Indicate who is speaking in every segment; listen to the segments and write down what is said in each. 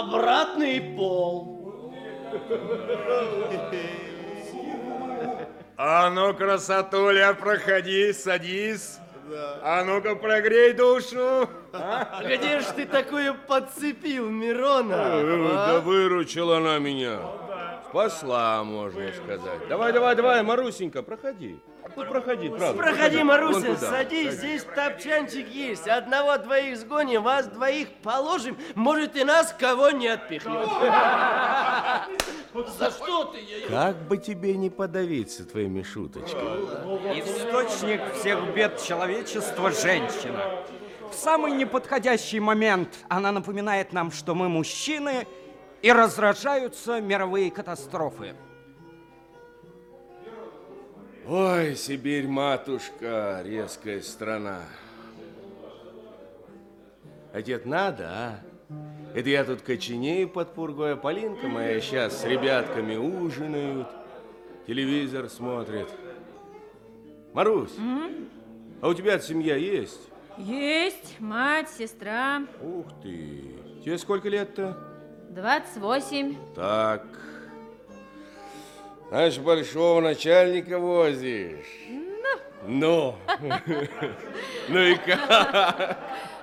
Speaker 1: обратный пол.
Speaker 2: А ну, красотуля, проходи, садись. А ну-ка, прогрей душу.
Speaker 1: А? Где ж ты такое подцепил, Мирона? А?
Speaker 2: Да выручила она меня. Спасла, можно сказать. Давай, давай, давай, Марусенька, проходи. Ну, проходи, правда.
Speaker 1: Проходи, Маруся, садись, здесь топчанчик есть. Одного-двоих сгоним, вас двоих положим. Может, и нас кого не отпихнет. За что ты ее?
Speaker 2: Как бы тебе не подавиться твоими шуточками.
Speaker 3: Источник всех бед человечества – женщина. В самый неподходящий момент она напоминает нам, что мы мужчины, и разражаются мировые катастрофы.
Speaker 2: Ой, Сибирь, матушка, резкая страна. А дед надо, а? Это я тут коченею под пургой, а Полинка моя сейчас с ребятками ужинают, телевизор смотрит. Марусь, а у тебя семья есть?
Speaker 4: Есть, мать, сестра.
Speaker 2: Ух ты, тебе сколько лет-то?
Speaker 4: 28.
Speaker 2: Так, значит, большого начальника возишь. Ну. Ну и как?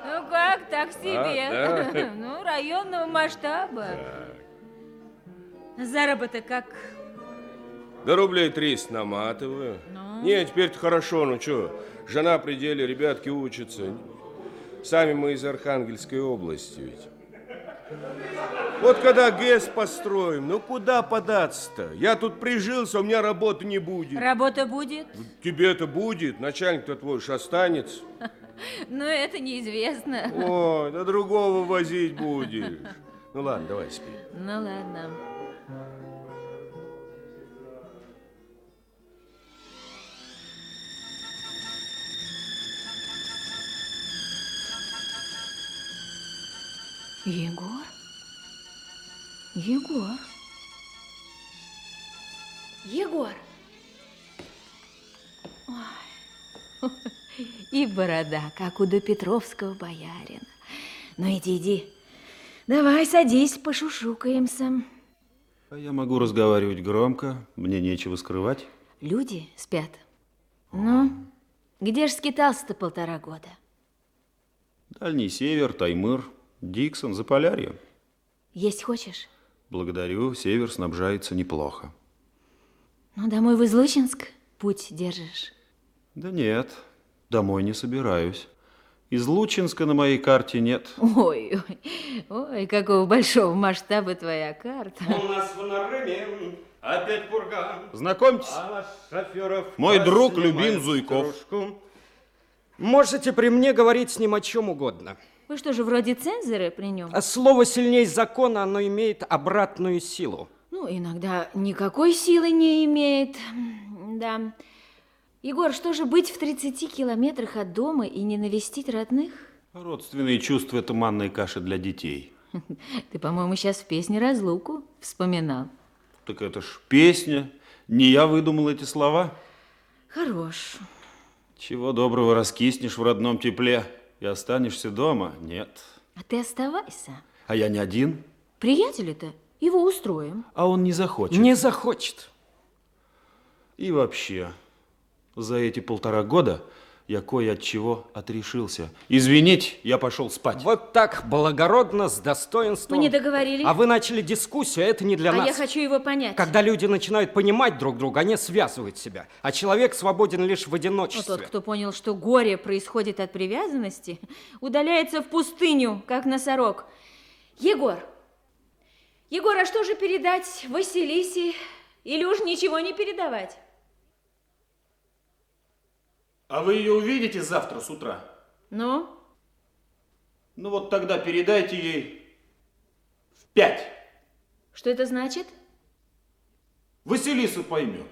Speaker 4: Ну как, так себе.
Speaker 2: А?
Speaker 4: Ну, районного масштаба. Заработок как?
Speaker 2: Да рублей 300 наматываю.
Speaker 4: Ну?
Speaker 2: Не, теперь-то хорошо, ну что, жена при деле, ребятки учатся. Сами мы из Архангельской области ведь. Вот когда ГЭС построим, ну куда податься-то? Я тут прижился, у меня работы не будет.
Speaker 4: Работа будет?
Speaker 2: Тебе-то будет, начальник-то твой ж останется.
Speaker 4: Но это неизвестно.
Speaker 2: Ой, да другого возить будешь. Ну ладно, давай спи.
Speaker 4: Ну ладно. Егор? Егор? Егор! Ой. И борода, как у допетровского боярина. Ну иди, иди. Давай, садись, пошушукаемся.
Speaker 5: А я могу разговаривать громко, мне нечего скрывать.
Speaker 4: Люди спят. Ну, где ж скитался-то полтора года?
Speaker 5: Дальний север, Таймыр, Диксон, Заполярье.
Speaker 4: Есть хочешь?
Speaker 5: Благодарю, север снабжается неплохо.
Speaker 4: Ну, домой в Излучинск путь держишь.
Speaker 5: Да нет, домой не собираюсь. Из Лучинска на моей карте нет.
Speaker 4: Ой, ой, ой, какого большого масштаба твоя карта.
Speaker 3: У нас в Нарыме опять пурга.
Speaker 5: Знакомьтесь,
Speaker 3: А шоферов
Speaker 5: мой друг Любим Зуйков.
Speaker 3: стружку. Можете при мне говорить с ним о чем угодно.
Speaker 4: Вы что же, вроде цензоры при нем?
Speaker 3: А Слово сильнее закона, оно имеет обратную силу.
Speaker 4: Ну, иногда никакой силы не имеет. Да. Егор, что же быть в 30 километрах от дома и не навестить родных?
Speaker 5: Родственные чувства – это манная каша для детей.
Speaker 4: Ты, по-моему, сейчас в песне «Разлуку» вспоминал.
Speaker 5: Так это ж песня. Не я выдумал эти слова.
Speaker 4: Хорош.
Speaker 5: Чего доброго раскиснешь в родном тепле и останешься дома? Нет.
Speaker 4: А ты оставайся.
Speaker 5: А я не один,
Speaker 4: Приятеля-то его устроим.
Speaker 5: а он не захочет.
Speaker 3: Не захочет.
Speaker 5: И вообще, за эти полтора года я кое от чего отрешился. Извинить, я пошел спать.
Speaker 3: Вот так благородно, с достоинством.
Speaker 4: Мы не договорились.
Speaker 3: А вы начали дискуссию, а это не для
Speaker 4: а
Speaker 3: нас.
Speaker 4: я хочу его понять.
Speaker 3: Когда люди начинают понимать друг друга, они связывают себя. А человек свободен лишь в
Speaker 4: Ну,
Speaker 3: одиночестве.
Speaker 4: тот, кто понял, что горе происходит от привязанности, удаляется в пустыню, как носорог. Егор, Егор, а что же передать Василисе? Или уж ничего не передавать?
Speaker 5: А вы ее увидите завтра с утра?
Speaker 4: Ну,
Speaker 5: Ну вот тогда передайте ей в пять.
Speaker 4: что это значит?
Speaker 5: Василиса поймет.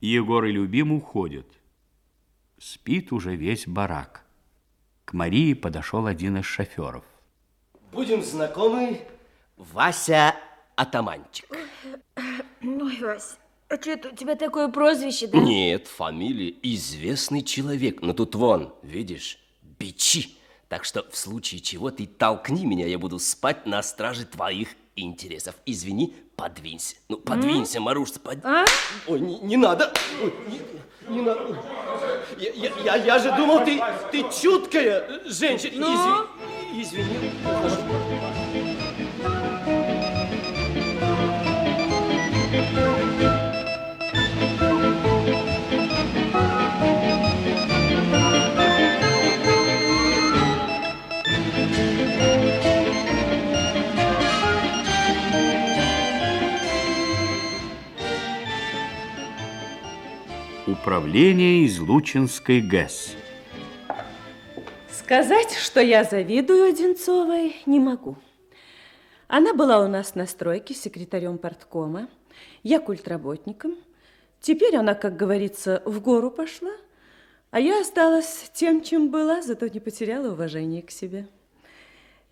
Speaker 6: Егор и Любим уходят. Спит уже весь барак. К Марии подошел один из шоферов.
Speaker 1: Будем знакомы, Вася Атаманчик.
Speaker 4: Ой, Вась, а что это у тебя такое прозвище, да?
Speaker 1: Нет, фамилия известный человек. Но тут вон, видишь, бичи. Так что в случае чего ты толкни меня, я буду спать на страже твоих интересов. Извини, подвинься. Ну, подвинься, Маруш, под...
Speaker 4: А?
Speaker 1: Ой, не, не надо. Ой, не, не надо. Я, я, я, я же думал, ты, ты чуткая женщина.
Speaker 4: Ну?
Speaker 1: Извини. Извини.
Speaker 6: Управление Излучинской ГЭС.
Speaker 7: Сказать, что я завидую Одинцовой, не могу. Она была у нас на стройке секретарем порткома, я культработником. Теперь она, как говорится, в гору пошла, а я осталась тем, чем была, зато не потеряла уважение к себе.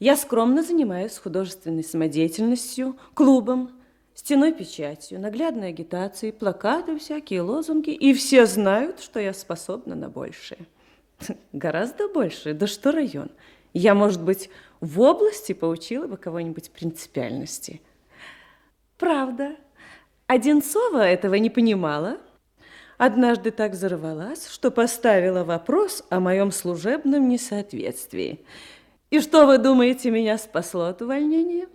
Speaker 7: Я скромно занимаюсь художественной самодеятельностью, клубом, стеной печатью, наглядной агитацией, плакаты всякие, лозунги, и все знают, что я способна на большее. Гораздо больше. Да что район? Я, может быть, в области поучила бы кого-нибудь принципиальности. Правда. Одинцова этого не понимала. Однажды так взорвалась, что поставила вопрос о моем служебном несоответствии. И что вы думаете, меня спасло от увольнения?